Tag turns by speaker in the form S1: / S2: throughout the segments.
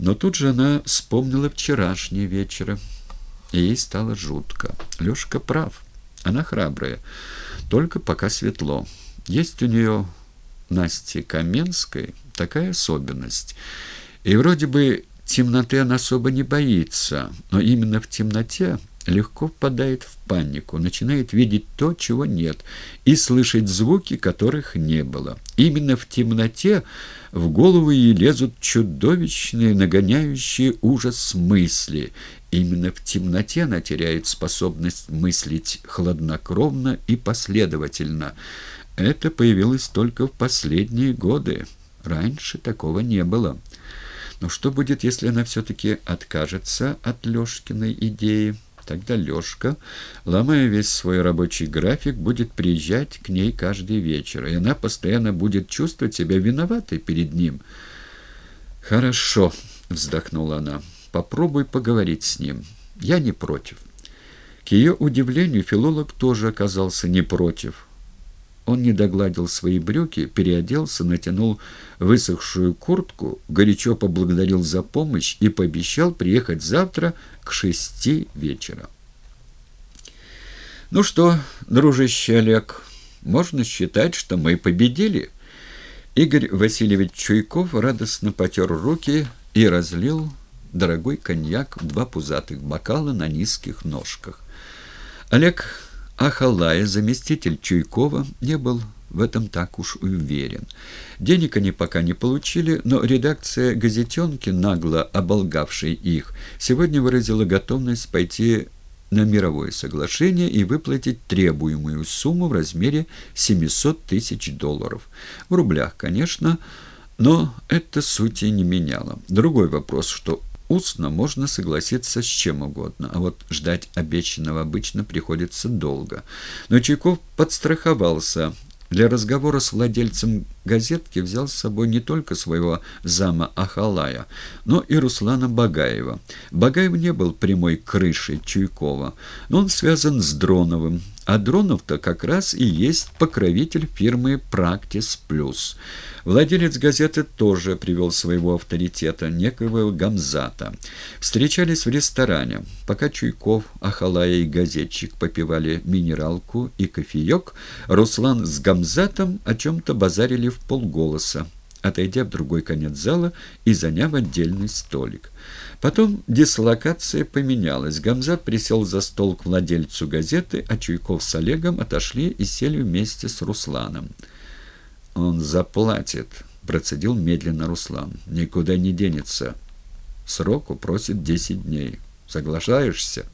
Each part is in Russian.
S1: Но тут же она вспомнила вчерашний вечер, и ей стало жутко. Лёшка прав, она храбрая, только пока светло. Есть у нее Насти Каменской такая особенность. И вроде бы темноты она особо не боится, но именно в темноте легко впадает в панику, начинает видеть то, чего нет, и слышать звуки, которых не было. Именно в темноте в голову ей лезут чудовищные, нагоняющие ужас мысли. Именно в темноте она теряет способность мыслить хладнокровно и последовательно. Это появилось только в последние годы. Раньше такого не было. Но что будет, если она все-таки откажется от Лешкиной идеи? Тогда Лёшка, ломая весь свой рабочий график, будет приезжать к ней каждый вечер, и она постоянно будет чувствовать себя виноватой перед ним. «Хорошо», — вздохнула она, — «попробуй поговорить с ним. Я не против». К ее удивлению, филолог тоже оказался не против. Он не догладил свои брюки, переоделся, натянул высохшую куртку, горячо поблагодарил за помощь и пообещал приехать завтра к шести вечера. «Ну что, дружище Олег, можно считать, что мы победили?» Игорь Васильевич Чуйков радостно потер руки и разлил дорогой коньяк в два пузатых бокала на низких ножках. Олег Ахалая, заместитель Чуйкова, не был в этом так уж уверен. Денег они пока не получили, но редакция «Газетенки», нагло оболгавшей их, сегодня выразила готовность пойти на мировое соглашение и выплатить требуемую сумму в размере 700 тысяч долларов. В рублях, конечно, но это сути не меняло. Другой вопрос, что Устно можно согласиться с чем угодно, а вот ждать обещанного обычно приходится долго. Но Чайков подстраховался. Для разговора с владельцем газетки взял с собой не только своего зама Ахалая, но и Руслана Багаева. Багаев не был прямой крышей Чуйкова, но он связан с Дроновым, а Дронов-то как раз и есть покровитель фирмы «Практис Плюс». Владелец газеты тоже привел своего авторитета, некоего Гамзата. Встречались в ресторане. Пока Чуйков, Ахалая и газетчик попивали минералку и кофеек, Руслан с Гамзатом о чем-то базарили полголоса, отойдя в другой конец зала и заняв отдельный столик. Потом дислокация поменялась. Гамзат присел за стол к владельцу газеты, а Чуйков с Олегом отошли и сели вместе с Русланом. «Он заплатит», — процедил медленно Руслан. «Никуда не денется. Сроку просит десять дней. Соглашаешься?»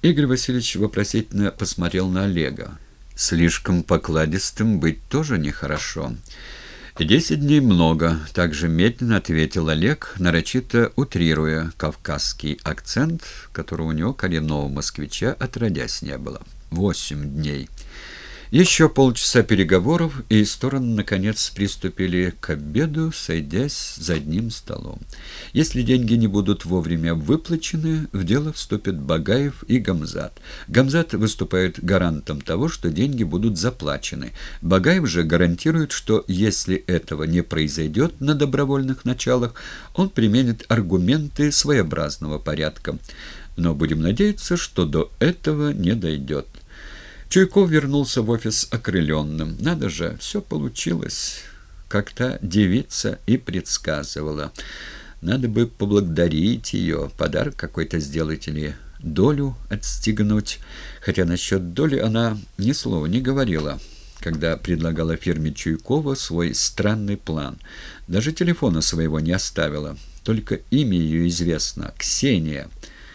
S1: Игорь Васильевич вопросительно посмотрел на Олега. «Слишком покладистым быть тоже нехорошо». «Десять дней много», — также медленно ответил Олег, нарочито утрируя кавказский акцент, которого у него коренного москвича отродясь не было. «Восемь дней». Еще полчаса переговоров, и стороны, наконец, приступили к обеду, сойдясь за одним столом. Если деньги не будут вовремя выплачены, в дело вступят Багаев и Гамзат. Гамзат выступает гарантом того, что деньги будут заплачены. Багаев же гарантирует, что если этого не произойдет на добровольных началах, он применит аргументы своеобразного порядка. Но будем надеяться, что до этого не дойдет. Чуйков вернулся в офис окрыленным. Надо же, все получилось, как та девица и предсказывала. Надо бы поблагодарить ее, подарок какой-то сделать или долю отстегнуть. Хотя насчет доли она ни слова не говорила, когда предлагала фирме Чуйкова свой странный план. Даже телефона своего не оставила, только имя ее известно — Ксения —